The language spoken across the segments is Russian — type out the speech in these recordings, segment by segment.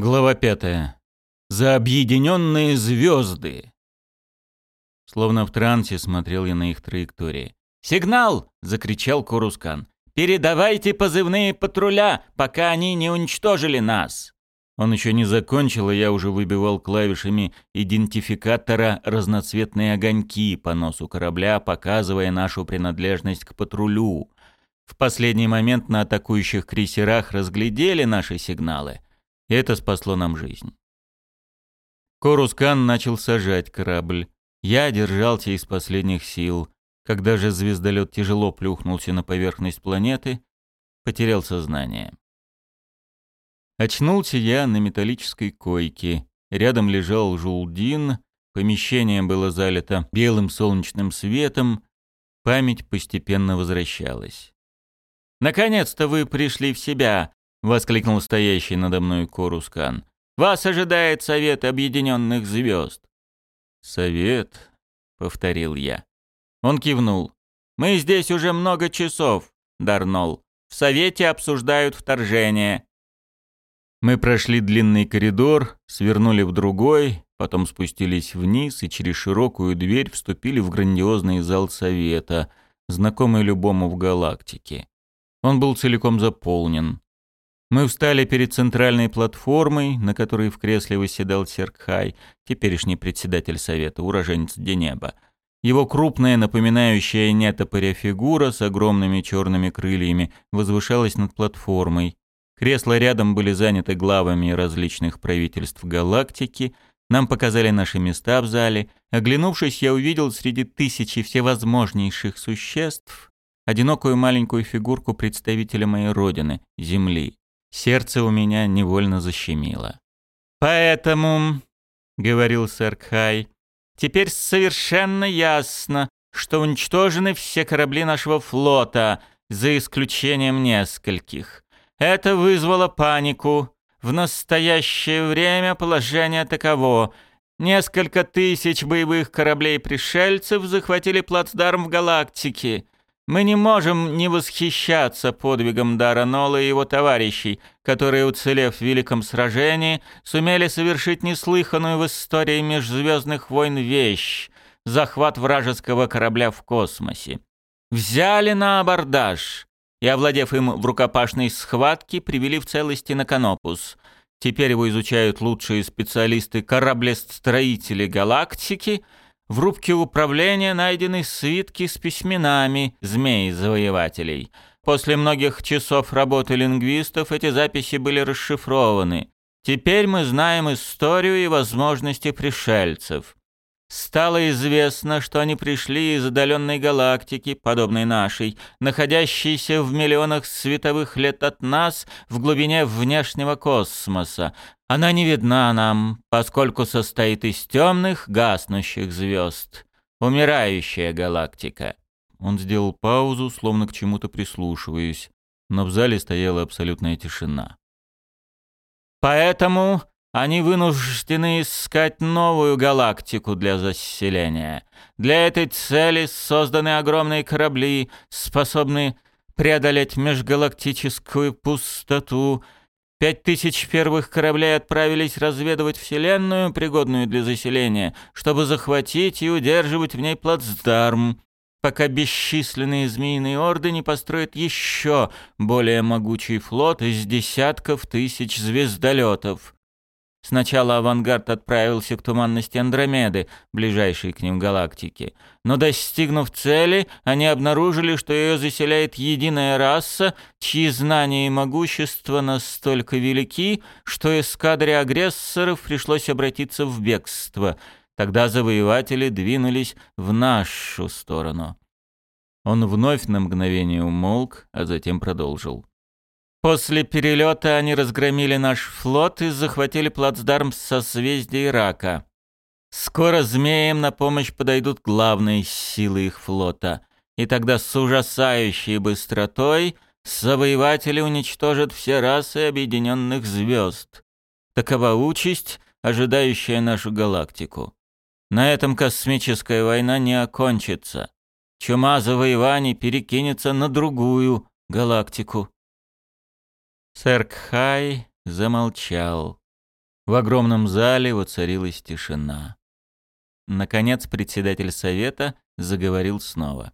Глава пятая. За объединенные звезды. Словно в трансе смотрел я на их траектории. «Сигнал!» — закричал Курускан. «Передавайте позывные патруля, пока они не уничтожили нас!» Он еще не закончил, и я уже выбивал клавишами идентификатора разноцветные огоньки по носу корабля, показывая нашу принадлежность к патрулю. В последний момент на атакующих крейсерах разглядели наши сигналы — и это спасло нам жизнь. Корускан начал сажать корабль. Я держался из последних сил. Когда же звездолет тяжело плюхнулся на поверхность планеты, потерял сознание. Очнулся я на металлической койке. Рядом лежал Жулдин. Помещение было залито белым солнечным светом. Память постепенно возвращалась. «Наконец-то вы пришли в себя!» — воскликнул стоящий надо мной Корускан. «Вас ожидает Совет Объединенных Звезд». «Совет?» — повторил я. Он кивнул. «Мы здесь уже много часов, Дарнол. В Совете обсуждают вторжение». Мы прошли длинный коридор, свернули в другой, потом спустились вниз и через широкую дверь вступили в грандиозный зал Совета, знакомый любому в галактике. Он был целиком заполнен. Мы встали перед центральной платформой, на которой в кресле восседал Серкхай, теперешний председатель совета, уроженец Денеба. Его крупная, напоминающая нетопыря фигура с огромными черными крыльями возвышалась над платформой. Кресла рядом были заняты главами различных правительств галактики. Нам показали наши места в зале. Оглянувшись, я увидел среди тысячи всевозможнейших существ одинокую маленькую фигурку представителя моей родины, Земли. Сердце у меня невольно защемило. «Поэтому», — говорил сэр Кхай, — «теперь совершенно ясно, что уничтожены все корабли нашего флота, за исключением нескольких. Это вызвало панику. В настоящее время положение таково. Несколько тысяч боевых кораблей пришельцев захватили плацдарм в галактике. Мы не можем не восхищаться подвигом Дара Нола и его товарищей, которые, уцелев в великом сражении, сумели совершить неслыханную в истории межзвездных войн вещь — захват вражеского корабля в космосе. Взяли на абордаж и, овладев им в рукопашной схватке, привели в целости на Канопус. Теперь его изучают лучшие специалисты кораблестроители галактики — в рубке управления найдены свитки с письменами змей-завоевателей. После многих часов работы лингвистов эти записи были расшифрованы. Теперь мы знаем историю и возможности пришельцев. Стало известно, что они пришли из отдаленной галактики, подобной нашей, находящейся в миллионах световых лет от нас в глубине внешнего космоса. Она не видна нам, поскольку состоит из темных, гаснущих звезд. Умирающая галактика. Он сделал паузу, словно к чему-то прислушиваясь, но в зале стояла абсолютная тишина. Поэтому они вынуждены искать новую галактику для заселения. Для этой цели созданы огромные корабли, способные преодолеть межгалактическую пустоту. Пять тысяч первых кораблей отправились разведывать Вселенную, пригодную для заселения, чтобы захватить и удерживать в ней плацдарм, пока бесчисленные змеиные орды не построят еще более могучий флот из десятков тысяч звездолетов. Сначала авангард отправился к туманности Андромеды, ближайшей к ним галактике. Но достигнув цели, они обнаружили, что ее заселяет единая раса, чьи знания и могущество настолько велики, что эскадре агрессоров пришлось обратиться в бегство. Тогда завоеватели двинулись в нашу сторону. Он вновь на мгновение умолк, а затем продолжил. После перелета они разгромили наш флот и захватили плацдарм созвездия Ирака. Скоро змеям на помощь подойдут главные силы их флота, и тогда с ужасающей быстротой завоеватели уничтожат все расы объединенных звезд. Такова участь, ожидающая нашу галактику. На этом космическая война не окончится. Чума завоеваний перекинется на другую галактику. Сэр Кхай замолчал. В огромном зале воцарилась тишина. Наконец председатель совета заговорил снова.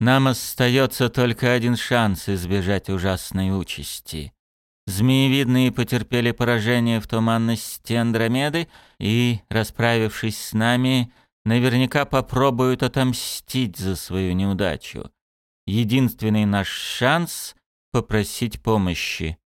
«Нам остается только один шанс избежать ужасной участи. Змеевидные потерпели поражение в туманности Андромеды и, расправившись с нами, наверняка попробуют отомстить за свою неудачу. Единственный наш шанс — попросить помощи.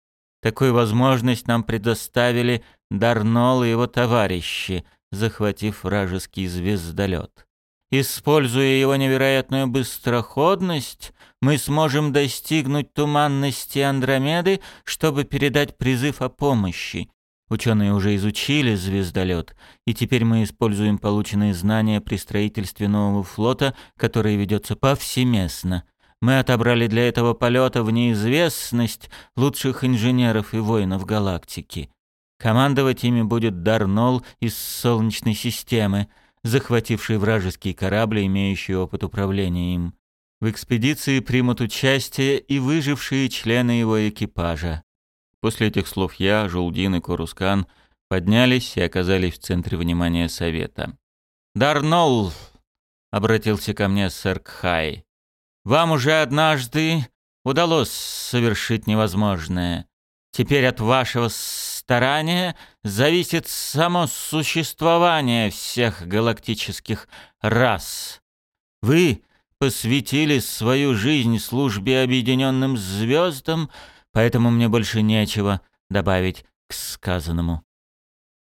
Такую возможность нам предоставили Дарнол и его товарищи, захватив вражеский звездолет. Используя его невероятную быстроходность, мы сможем достигнуть туманности Андромеды, чтобы передать призыв о помощи. Ученые уже изучили звездолет, и теперь мы используем полученные знания при строительстве нового флота, который ведется повсеместно. Мы отобрали для этого полета в неизвестность лучших инженеров и воинов галактики. Командовать ими будет Дарнол из Солнечной системы, захвативший вражеский корабль, имеющий опыт управления им. В экспедиции примут участие и выжившие члены его экипажа. После этих слов я, Жулдин и Корускан поднялись и оказались в центре внимания совета. «Дарнол!» — обратился ко мне сэр Кхай. «Вам уже однажды удалось совершить невозможное. Теперь от вашего старания зависит само существование всех галактических рас. Вы посвятили свою жизнь службе объединенным звездам, поэтому мне больше нечего добавить к сказанному.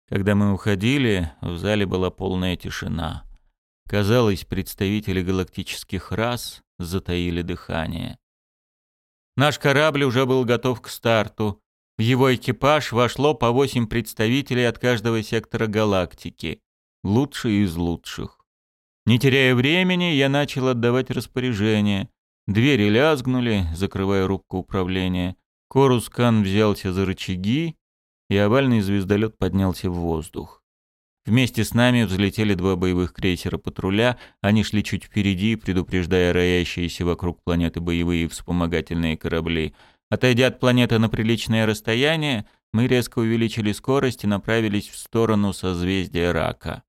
Когда мы уходили, в зале была полная тишина. Казалось, представители галактических рас затаили дыхание. Наш корабль уже был готов к старту, в его экипаж вошло по восемь представителей от каждого сектора галактики, лучшие из лучших. Не теряя времени, я начал отдавать распоряжения. Двери лязгнули, закрывая рубку управления. Корускан взялся за рычаги, и овальный звездолет поднялся в воздух. Вместе с нами взлетели два боевых крейсера патруля, они шли чуть впереди, предупреждая роящиеся вокруг планеты боевые вспомогательные корабли — Отойдя от планеты на приличное расстояние, мы резко увеличили скорость и направились в сторону созвездия Рака.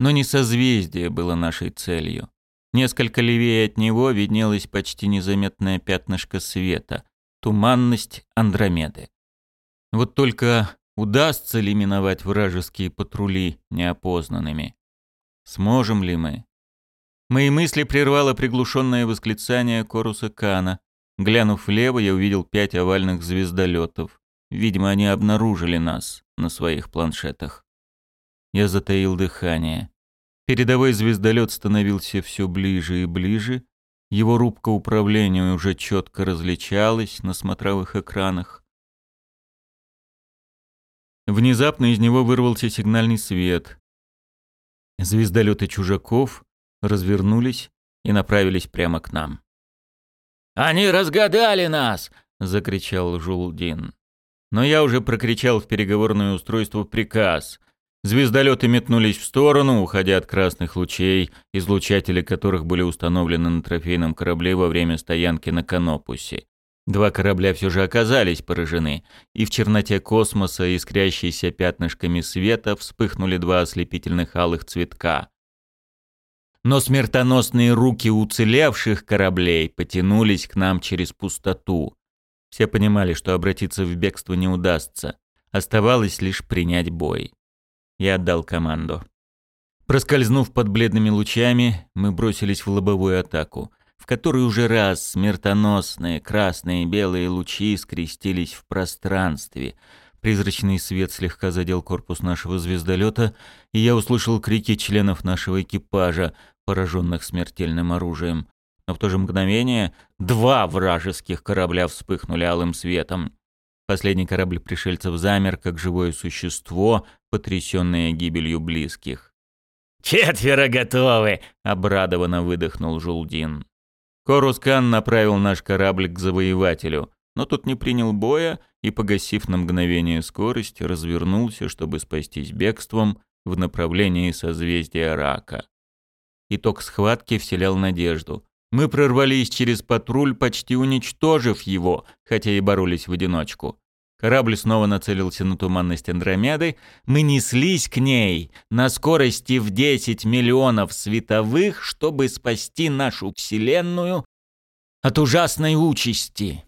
Но не созвездие было нашей целью. Несколько левее от него виднелось почти незаметное пятнышко света — туманность Андромеды. Вот только удастся ли миновать вражеские патрули неопознанными? Сможем ли мы? Мои мысли прервало приглушенное восклицание Коруса Кана. Глянув влево, я увидел пять овальных звездолетов. Видимо, они обнаружили нас на своих планшетах. Я затаил дыхание. Передовой звездолет становился все ближе и ближе. Его рубка управления уже четко различалась на смотровых экранах. Внезапно из него вырвался сигнальный свет. Звездолеты чужаков развернулись и направились прямо к нам. «Они разгадали нас!» — закричал Жулдин. Но я уже прокричал в переговорное устройство приказ. Звездолеты метнулись в сторону, уходя от красных лучей, излучатели которых были установлены на трофейном корабле во время стоянки на Канопусе. Два корабля все же оказались поражены, и в черноте космоса, искрящейся пятнышками света, вспыхнули два ослепительных алых цветка но смертоносные руки уцелевших кораблей потянулись к нам через пустоту. Все понимали, что обратиться в бегство не удастся. Оставалось лишь принять бой. Я отдал команду. Проскользнув под бледными лучами, мы бросились в лобовую атаку, в которой уже раз смертоносные красные и белые лучи скрестились в пространстве — Призрачный свет слегка задел корпус нашего звездолета, и я услышал крики членов нашего экипажа, пораженных смертельным оружием. Но в то же мгновение два вражеских корабля вспыхнули алым светом. Последний корабль пришельцев замер, как живое существо, потрясенное гибелью близких. «Четверо готовы!» — обрадованно выдохнул Жулдин. Корускан направил наш корабль к завоевателю, но тот не принял боя и, погасив на мгновение скорость, развернулся, чтобы спастись бегством в направлении созвездия Рака. Итог схватки вселял надежду. Мы прорвались через патруль, почти уничтожив его, хотя и боролись в одиночку. Корабль снова нацелился на туманность Андромеды. Мы неслись к ней на скорости в 10 миллионов световых, чтобы спасти нашу Вселенную от ужасной участи.